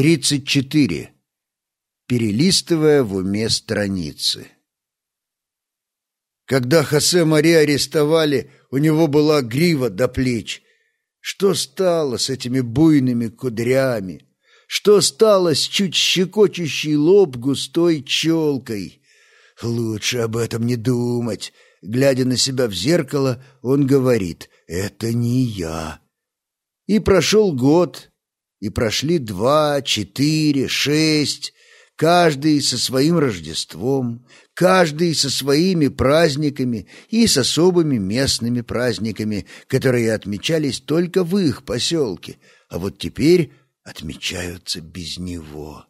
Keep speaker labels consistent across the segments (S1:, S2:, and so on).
S1: 34. Перелистывая в уме страницы. Когда Хосе Мари арестовали, у него была грива до плеч. Что стало с этими буйными кудрями? Что стало с чуть щекочущей лоб густой челкой? Лучше об этом не думать. Глядя на себя в зеркало, он говорит «Это не я». И прошел год, и прошли два, четыре, шесть, каждый со своим Рождеством, каждый со своими праздниками и с особыми местными праздниками, которые отмечались только в их поселке, а вот теперь отмечаются без него.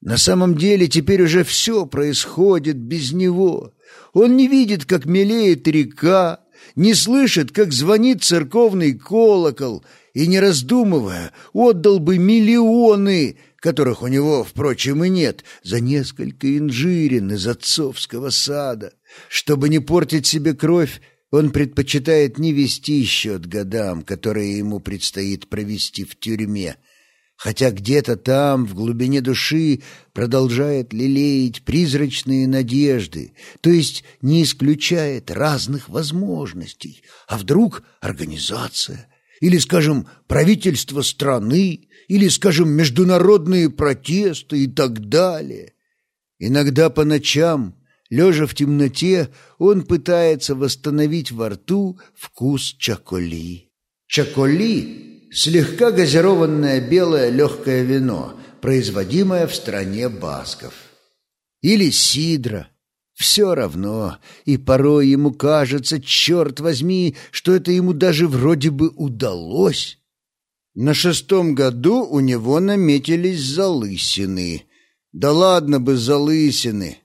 S1: На самом деле теперь уже все происходит без него. Он не видит, как мелеет река, не слышит, как звонит церковный колокол — и, не раздумывая, отдал бы миллионы, которых у него, впрочем, и нет, за несколько инжирин из отцовского сада. Чтобы не портить себе кровь, он предпочитает не вести счет годам, которые ему предстоит провести в тюрьме, хотя где-то там, в глубине души, продолжает лелеять призрачные надежды, то есть не исключает разных возможностей. А вдруг организация, или, скажем, правительство страны, или, скажем, международные протесты и так далее. Иногда по ночам, лежа в темноте, он пытается восстановить во рту вкус чаколи. Чаколи – слегка газированное белое легкое вино, производимое в стране басков. Или сидра – все равно, и порой ему кажется, черт возьми, что это ему даже вроде бы удалось. На шестом году у него наметились залысины. Да ладно бы залысины.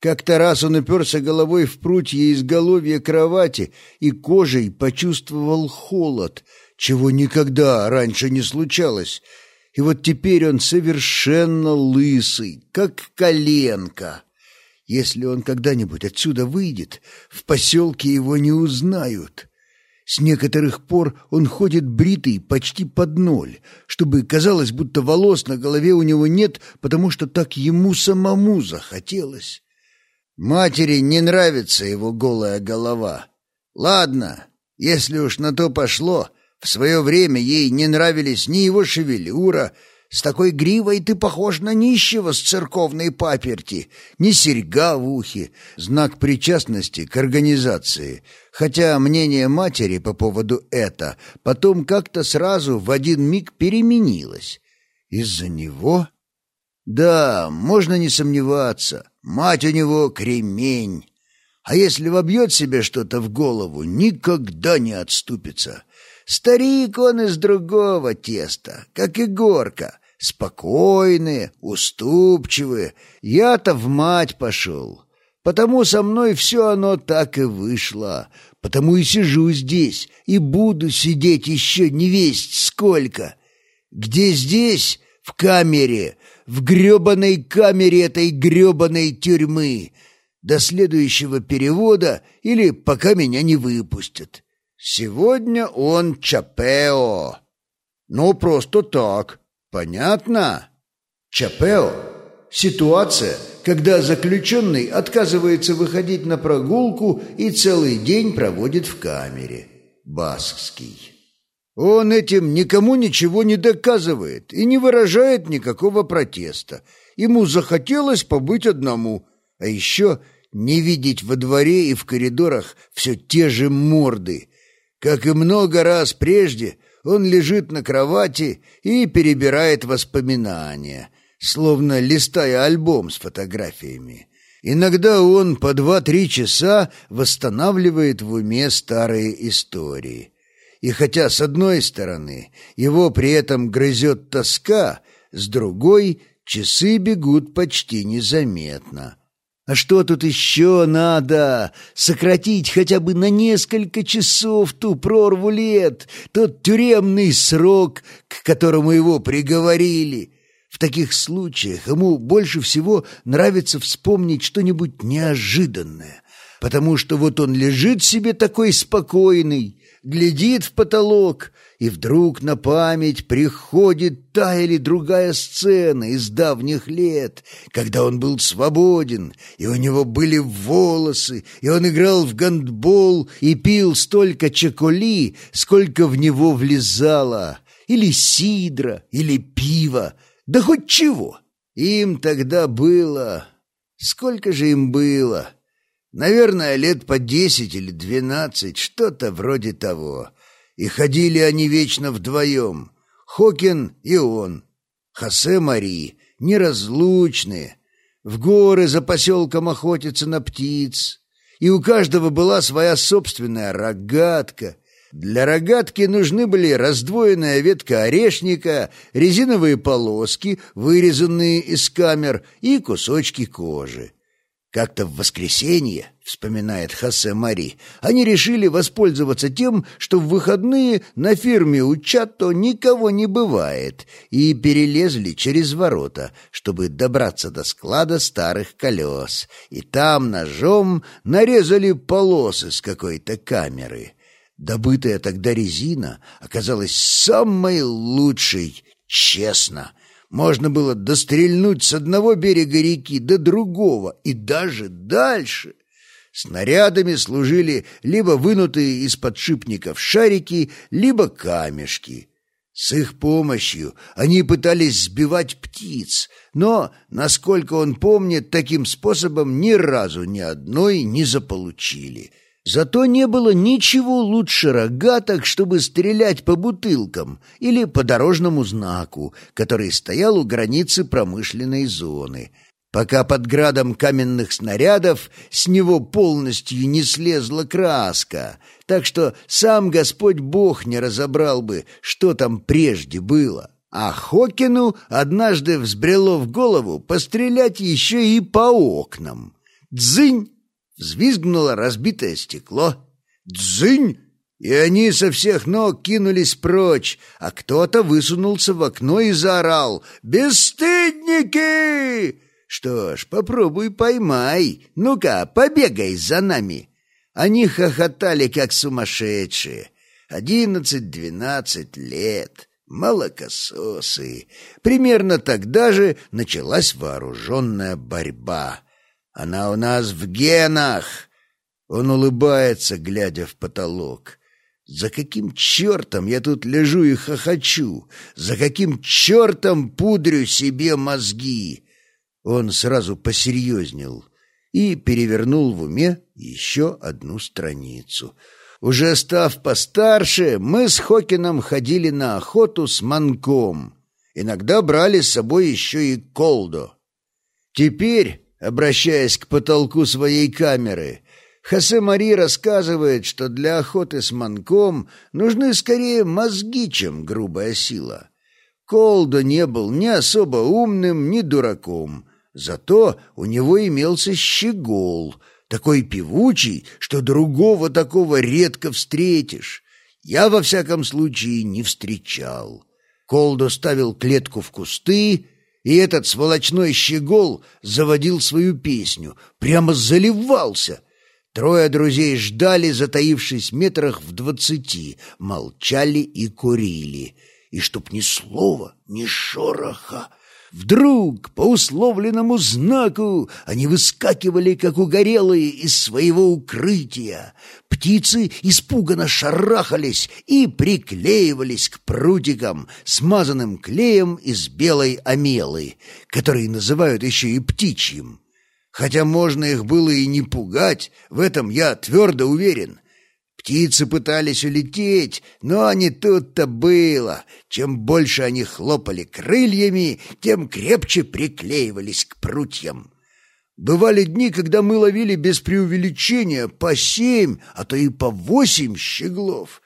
S1: Как-то раз он уперся головой в прутье изголовья кровати и кожей почувствовал холод, чего никогда раньше не случалось. И вот теперь он совершенно лысый, как коленка. Если он когда-нибудь отсюда выйдет, в поселке его не узнают. С некоторых пор он ходит бритый почти под ноль, чтобы казалось, будто волос на голове у него нет, потому что так ему самому захотелось. Матери не нравится его голая голова. Ладно, если уж на то пошло, в свое время ей не нравились ни его шевелюра, с такой гривой ты похож на нищего с церковной паперти. Ни серьга в ухе, знак причастности к организации. Хотя мнение матери по поводу это потом как-то сразу в один миг переменилось. Из-за него? Да, можно не сомневаться. Мать у него кремень. А если вобьет себе что-то в голову, никогда не отступится. Старик он из другого теста, как и горка спокойные, уступчивые. Я-то в мать пошел. Потому со мной все оно так и вышло. Потому и сижу здесь, и буду сидеть еще не весть сколько. Где здесь? В камере, в гребаной камере этой гребаной тюрьмы. До следующего перевода или пока меня не выпустят. Сегодня он Чапео. Ну, просто так. Понятно? Чапео – ситуация, когда заключенный отказывается выходить на прогулку и целый день проводит в камере. Баскский. Он этим никому ничего не доказывает и не выражает никакого протеста. Ему захотелось побыть одному, а еще не видеть во дворе и в коридорах все те же морды. Как и много раз прежде – он лежит на кровати и перебирает воспоминания, словно листая альбом с фотографиями. Иногда он по два-три часа восстанавливает в уме старые истории. И хотя, с одной стороны, его при этом грызет тоска, с другой — часы бегут почти незаметно — а что тут еще надо? Сократить хотя бы на несколько часов ту прорву лет, тот тюремный срок, к которому его приговорили. В таких случаях ему больше всего нравится вспомнить что-нибудь неожиданное, потому что вот он лежит себе такой спокойный, глядит в потолок, и вдруг на память приходит та или другая сцена из давних лет, когда он был свободен, и у него были волосы, и он играл в гандбол и пил столько чоколи, сколько в него влезало, или сидра, или пива, да хоть чего. Им тогда было... Сколько же им было? Наверное, лет по десять или двенадцать, что-то вроде того. И ходили они вечно вдвоем. Хокин и он. Хосе Мари, неразлучные. В горы за поселком охотятся на птиц. И у каждого была своя собственная рогатка. Для рогатки нужны были раздвоенная ветка орешника, резиновые полоски, вырезанные из камер, и кусочки кожи. Как-то в воскресенье, вспоминает Хосе Мари, они решили воспользоваться тем, что в выходные на фирме у Чатто никого не бывает, и перелезли через ворота, чтобы добраться до склада старых колес, и там ножом нарезали полосы с какой-то камеры. Добытая тогда резина оказалась самой лучшей, честно — можно было дострельнуть с одного берега реки до другого и даже дальше. Снарядами служили либо вынутые из подшипников шарики, либо камешки. С их помощью они пытались сбивать птиц, но, насколько он помнит, таким способом ни разу ни одной не заполучили — Зато не было ничего лучше рогаток, чтобы стрелять по бутылкам или по дорожному знаку, который стоял у границы промышленной зоны. Пока под градом каменных снарядов с него полностью не слезла краска, так что сам Господь Бог не разобрал бы, что там прежде было. А Хокину однажды взбрело в голову пострелять еще и по окнам. Дзынь! Взвизгнуло разбитое стекло. «Дзынь!» И они со всех ног кинулись прочь, а кто-то высунулся в окно и заорал «Бесстыдники!» «Что ж, попробуй поймай. Ну-ка, побегай за нами!» Они хохотали, как сумасшедшие. Одиннадцать-двенадцать лет. Молокососы. Примерно тогда же началась вооруженная борьба. Она у нас в генах!» Он улыбается, глядя в потолок. «За каким чертом я тут лежу и хохочу? За каким чертом пудрю себе мозги?» Он сразу посерьезнел и перевернул в уме еще одну страницу. Уже став постарше, мы с Хокином ходили на охоту с манком. Иногда брали с собой еще и колдо. Теперь обращаясь к потолку своей камеры. Хосе Мари рассказывает, что для охоты с манком нужны скорее мозги, чем грубая сила. Колдо не был ни особо умным, ни дураком. Зато у него имелся щегол, такой певучий, что другого такого редко встретишь. Я, во всяком случае, не встречал. Колдо ставил клетку в кусты, и этот сволочной щегол заводил свою песню, прямо заливался. Трое друзей ждали, затаившись метрах в двадцати, молчали и курили. И чтоб ни слова, ни шороха, Вдруг, по условленному знаку, они выскакивали, как угорелые, из своего укрытия. Птицы испуганно шарахались и приклеивались к прутикам, смазанным клеем из белой омелы, который называют еще и птичьим. Хотя можно их было и не пугать, в этом я твердо уверен. Птицы пытались улететь, но не тут-то было. Чем больше они хлопали крыльями, тем крепче приклеивались к прутьям. Бывали дни, когда мы ловили без преувеличения по семь, а то и по восемь щеглов.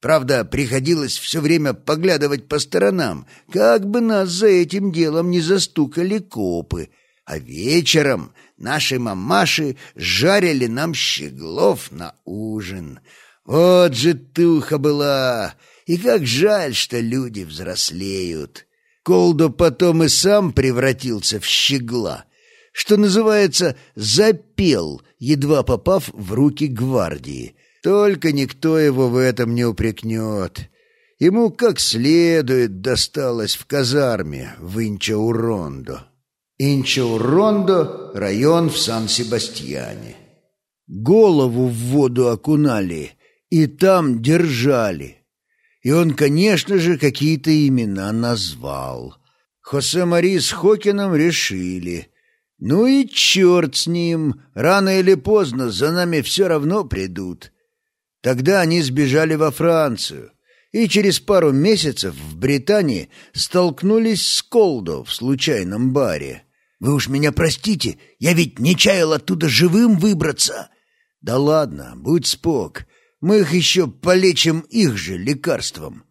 S1: Правда, приходилось все время поглядывать по сторонам, как бы нас за этим делом не застукали копы. А вечером Наши мамаши жарили нам щеглов на ужин. Вот же туха была! И как жаль, что люди взрослеют. Колдо потом и сам превратился в щегла. Что называется, запел, едва попав в руки гвардии. Только никто его в этом не упрекнет. Ему как следует досталось в казарме в Инчаурондо. Инчаурондо — район в Сан-Себастьяне. Голову в воду окунали и там держали. И он, конечно же, какие-то имена назвал. Хосе Мари с Хокином решили. Ну и черт с ним, рано или поздно за нами все равно придут. Тогда они сбежали во Францию и через пару месяцев в Британии столкнулись с Колдо в случайном баре. «Вы уж меня простите, я ведь не чаял оттуда живым выбраться!» «Да ладно, будь спок, мы их еще полечим их же лекарством».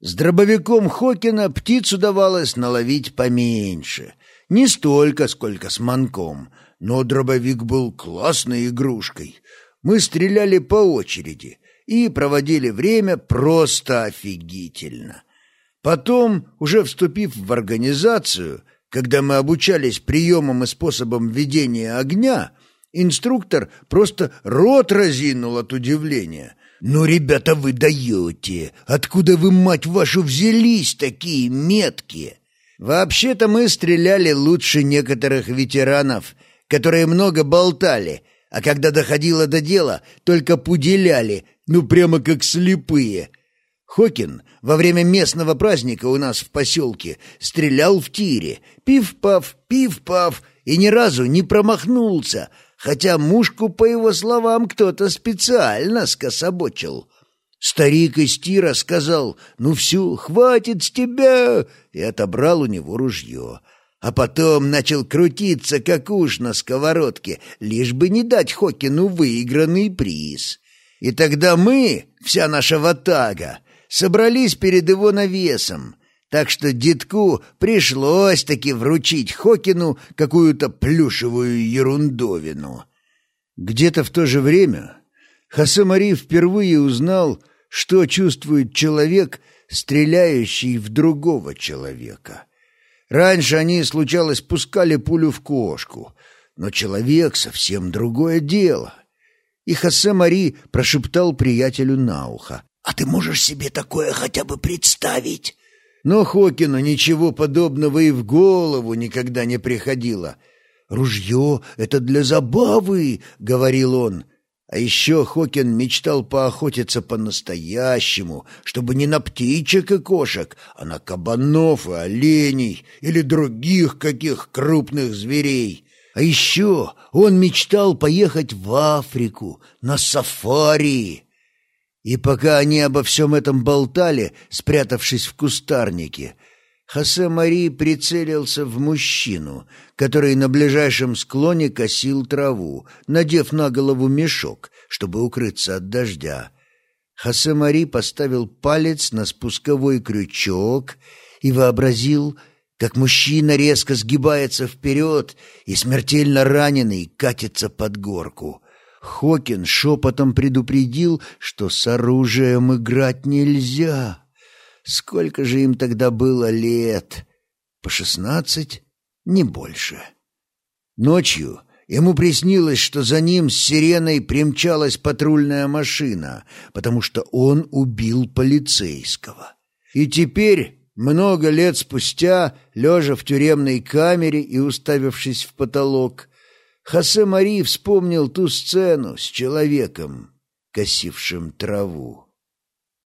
S1: С дробовиком Хокина птицу давалось наловить поменьше. Не столько, сколько с манком, но дробовик был классной игрушкой. Мы стреляли по очереди и проводили время просто офигительно. Потом, уже вступив в организацию, когда мы обучались приемам и способам ведения огня, инструктор просто рот разинул от удивления. «Ну, ребята, вы даете! Откуда вы, мать вашу, взялись такие меткие?» «Вообще-то мы стреляли лучше некоторых ветеранов, которые много болтали, а когда доходило до дела, только пуделяли, ну прямо как слепые. Хокин во время местного праздника у нас в поселке стрелял в тире, пив-пав, пив-пав, и ни разу не промахнулся, хотя мушку, по его словам, кто-то специально скособочил. Старик из тира сказал «Ну все, хватит с тебя!» и отобрал у него ружье а потом начал крутиться, как уж на сковородке, лишь бы не дать Хокину выигранный приз. И тогда мы, вся наша ватага, собрались перед его навесом, так что детку пришлось таки вручить Хокину какую-то плюшевую ерундовину. Где-то в то же время Хасамари впервые узнал, что чувствует человек, стреляющий в другого человека — Раньше они, случалось, пускали пулю в кошку, но человек — совсем другое дело. И Хосе Мари прошептал приятелю на ухо. «А ты можешь себе такое хотя бы представить?» Но Хокину ничего подобного и в голову никогда не приходило. «Ружье — это для забавы», — говорил он. А еще Хокин мечтал поохотиться по-настоящему, чтобы не на птичек и кошек, а на кабанов и оленей или других каких крупных зверей. А еще он мечтал поехать в Африку на сафари. И пока они обо всем этом болтали, спрятавшись в кустарнике, Хосе Мари прицелился в мужчину, который на ближайшем склоне косил траву, надев на голову мешок, чтобы укрыться от дождя. Хосе Мари поставил палец на спусковой крючок и вообразил, как мужчина резко сгибается вперед и смертельно раненый катится под горку. Хокин шепотом предупредил, что с оружием играть нельзя. Сколько же им тогда было лет? По шестнадцать? Не больше. Ночью ему приснилось, что за ним с сиреной примчалась патрульная машина, потому что он убил полицейского. И теперь, много лет спустя, лежа в тюремной камере и уставившись в потолок, Хосе Мари вспомнил ту сцену с человеком, косившим траву.